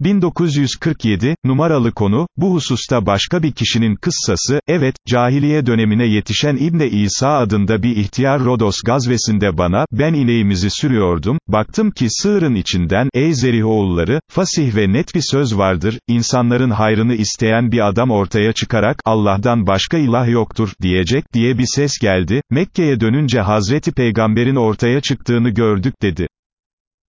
1947, numaralı konu, bu hususta başka bir kişinin kıssası, evet, cahiliye dönemine yetişen İbne İsa adında bir ihtiyar Rodos gazvesinde bana, ben ineğimizi sürüyordum, baktım ki sığırın içinden, ey Zerih oğulları, fasih ve net bir söz vardır, insanların hayrını isteyen bir adam ortaya çıkarak, Allah'tan başka ilah yoktur, diyecek, diye bir ses geldi, Mekke'ye dönünce Hazreti Peygamber'in ortaya çıktığını gördük dedi.